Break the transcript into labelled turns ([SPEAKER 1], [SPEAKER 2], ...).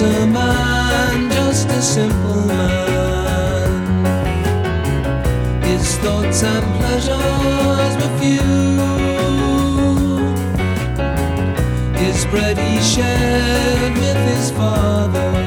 [SPEAKER 1] was a man, just a simple man. His thoughts and pleasures were few. His bread he shared with his father.